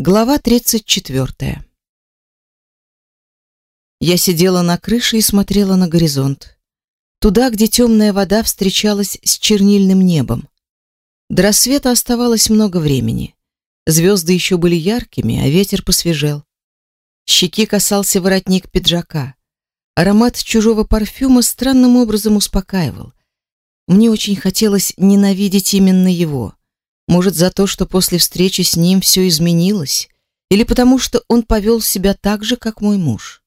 Глава 34. Я сидела на крыше и смотрела на горизонт. Туда, где темная вода встречалась с чернильным небом. До рассвета оставалось много времени. Звезды еще были яркими, а ветер посвежел. Щеки касался воротник пиджака. Аромат чужого парфюма странным образом успокаивал. Мне очень хотелось ненавидеть именно его. Может, за то, что после встречи с ним все изменилось, или потому что он повел себя так же, как мой муж.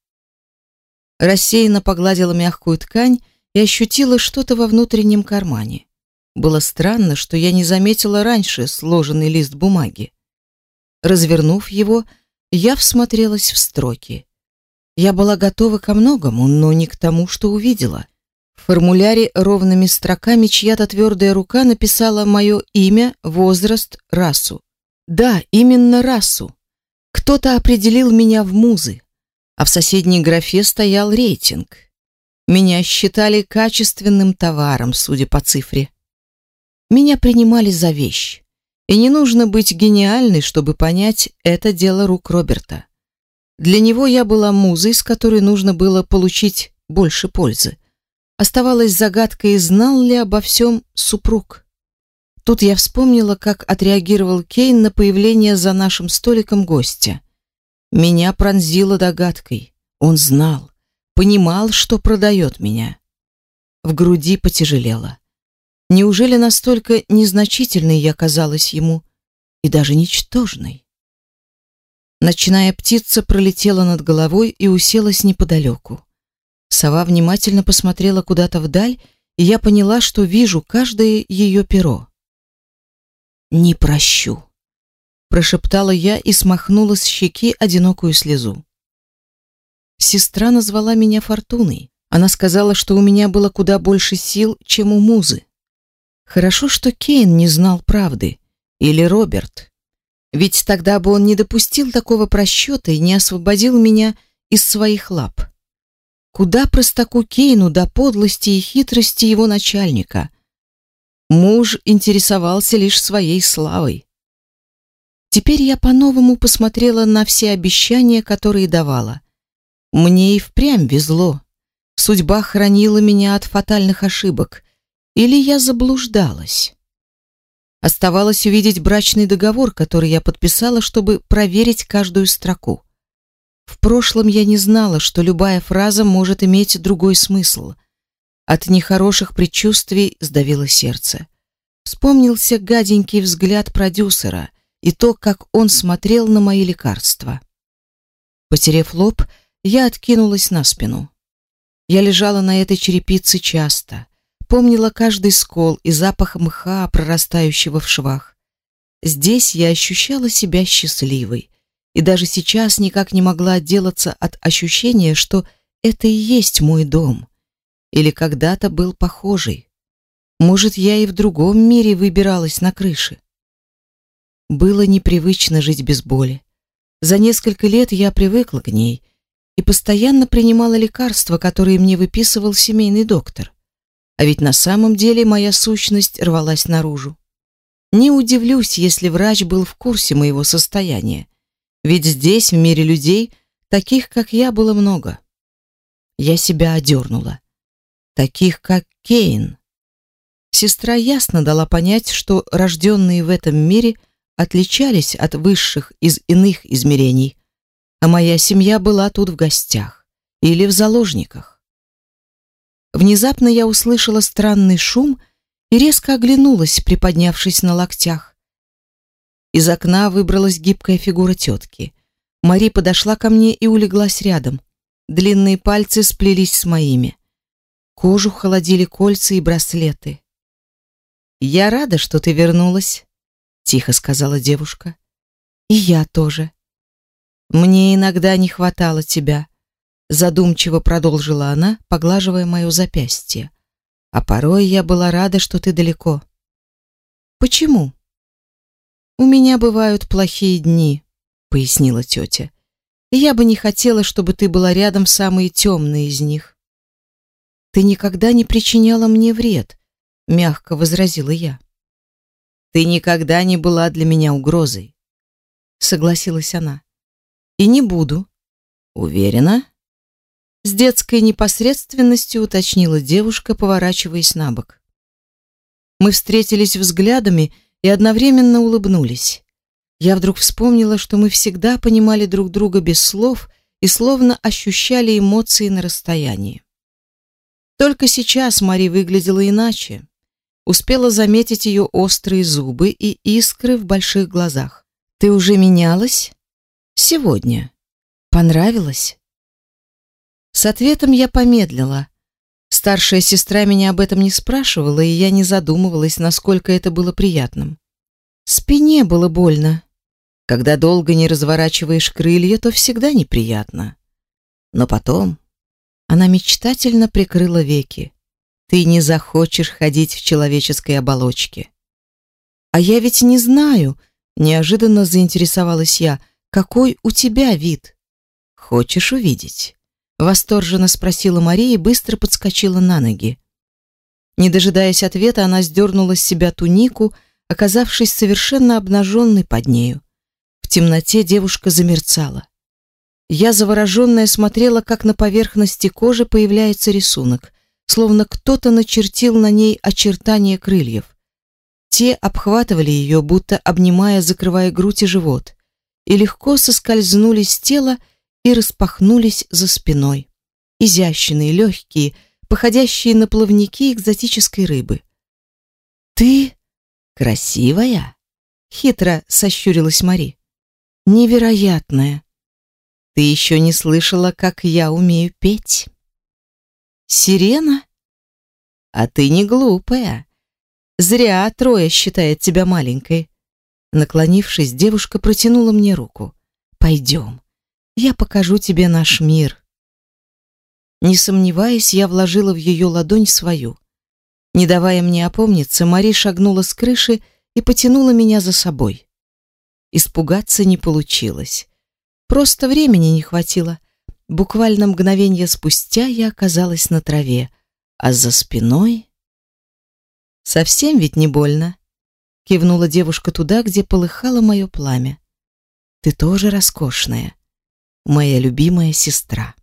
Рассеянно погладила мягкую ткань и ощутила что-то во внутреннем кармане. Было странно, что я не заметила раньше сложенный лист бумаги. Развернув его, я всмотрелась в строки. Я была готова ко многому, но не к тому, что увидела. В формуляре ровными строками чья-то твердая рука написала мое имя, возраст, расу. Да, именно расу. Кто-то определил меня в музы, а в соседней графе стоял рейтинг. Меня считали качественным товаром, судя по цифре. Меня принимали за вещь. И не нужно быть гениальной, чтобы понять, это дело рук Роберта. Для него я была музой, с которой нужно было получить больше пользы. Оставалась загадкой, знал ли обо всем супруг. Тут я вспомнила, как отреагировал Кейн на появление за нашим столиком гостя. Меня пронзило догадкой. Он знал, понимал, что продает меня. В груди потяжелело. Неужели настолько незначительной я казалась ему и даже ничтожной? Ночная птица пролетела над головой и уселась неподалеку. Сова внимательно посмотрела куда-то вдаль, и я поняла, что вижу каждое ее перо. «Не прощу», — прошептала я и смахнула с щеки одинокую слезу. Сестра назвала меня Фортуной. Она сказала, что у меня было куда больше сил, чем у Музы. Хорошо, что Кейн не знал правды. Или Роберт. Ведь тогда бы он не допустил такого просчета и не освободил меня из своих лап. Куда простаку Кейну до подлости и хитрости его начальника? Муж интересовался лишь своей славой. Теперь я по-новому посмотрела на все обещания, которые давала. Мне и впрямь везло. Судьба хранила меня от фатальных ошибок. Или я заблуждалась? Оставалось увидеть брачный договор, который я подписала, чтобы проверить каждую строку. В прошлом я не знала, что любая фраза может иметь другой смысл. От нехороших предчувствий сдавило сердце. Вспомнился гаденький взгляд продюсера и то, как он смотрел на мои лекарства. Потерев лоб, я откинулась на спину. Я лежала на этой черепице часто, помнила каждый скол и запах мха, прорастающего в швах. Здесь я ощущала себя счастливой и даже сейчас никак не могла отделаться от ощущения, что это и есть мой дом. Или когда-то был похожий. Может, я и в другом мире выбиралась на крыше. Было непривычно жить без боли. За несколько лет я привыкла к ней и постоянно принимала лекарства, которые мне выписывал семейный доктор. А ведь на самом деле моя сущность рвалась наружу. Не удивлюсь, если врач был в курсе моего состояния ведь здесь, в мире людей, таких, как я, было много. Я себя одернула. Таких, как Кейн. Сестра ясно дала понять, что рожденные в этом мире отличались от высших из иных измерений, а моя семья была тут в гостях или в заложниках. Внезапно я услышала странный шум и резко оглянулась, приподнявшись на локтях. Из окна выбралась гибкая фигура тетки. Мари подошла ко мне и улеглась рядом. Длинные пальцы сплелись с моими. Кожу холодили кольца и браслеты. «Я рада, что ты вернулась», — тихо сказала девушка. «И я тоже». «Мне иногда не хватало тебя», — задумчиво продолжила она, поглаживая мое запястье. «А порой я была рада, что ты далеко». «Почему?» «У меня бывают плохие дни», — пояснила тетя. «И я бы не хотела, чтобы ты была рядом самые темные из них». «Ты никогда не причиняла мне вред», — мягко возразила я. «Ты никогда не была для меня угрозой. согласилась она. И не буду. Уверена? С детской непосредственностью уточнила девушка, поворачиваясь на бок. Мы встретились взглядами и одновременно улыбнулись. Я вдруг вспомнила, что мы всегда понимали друг друга без слов и словно ощущали эмоции на расстоянии. Только сейчас Мари выглядела иначе. Успела заметить ее острые зубы и искры в больших глазах. «Ты уже менялась?» «Сегодня. Понравилось?» С ответом я помедлила. Старшая сестра меня об этом не спрашивала, и я не задумывалась, насколько это было приятным. Спине было больно. Когда долго не разворачиваешь крылья, то всегда неприятно. Но потом она мечтательно прикрыла веки. Ты не захочешь ходить в человеческой оболочке. А я ведь не знаю, неожиданно заинтересовалась я, какой у тебя вид. Хочешь увидеть? Восторженно спросила Мария и быстро подскочила на ноги. Не дожидаясь ответа, она сдернула с себя тунику, оказавшись совершенно обнаженной под нею. В темноте девушка замерцала. Я завороженная смотрела, как на поверхности кожи появляется рисунок, словно кто-то начертил на ней очертания крыльев. Те обхватывали ее, будто обнимая, закрывая грудь и живот, и легко соскользнули с тела и распахнулись за спиной. Изящные, легкие, походящие на плавники экзотической рыбы. «Ты красивая?» — хитро сощурилась Мари. «Невероятная. Ты еще не слышала, как я умею петь?» «Сирена?» «А ты не глупая. Зря трое считает тебя маленькой». Наклонившись, девушка протянула мне руку. «Пойдем. Я покажу тебе наш мир. Не сомневаясь, я вложила в ее ладонь свою. Не давая мне опомниться, Мари шагнула с крыши и потянула меня за собой. Испугаться не получилось. Просто времени не хватило. Буквально мгновение спустя я оказалась на траве, а за спиной совсем ведь не больно. Кивнула девушка туда, где полыхало мое пламя. Ты тоже роскошная моя любимая сестра.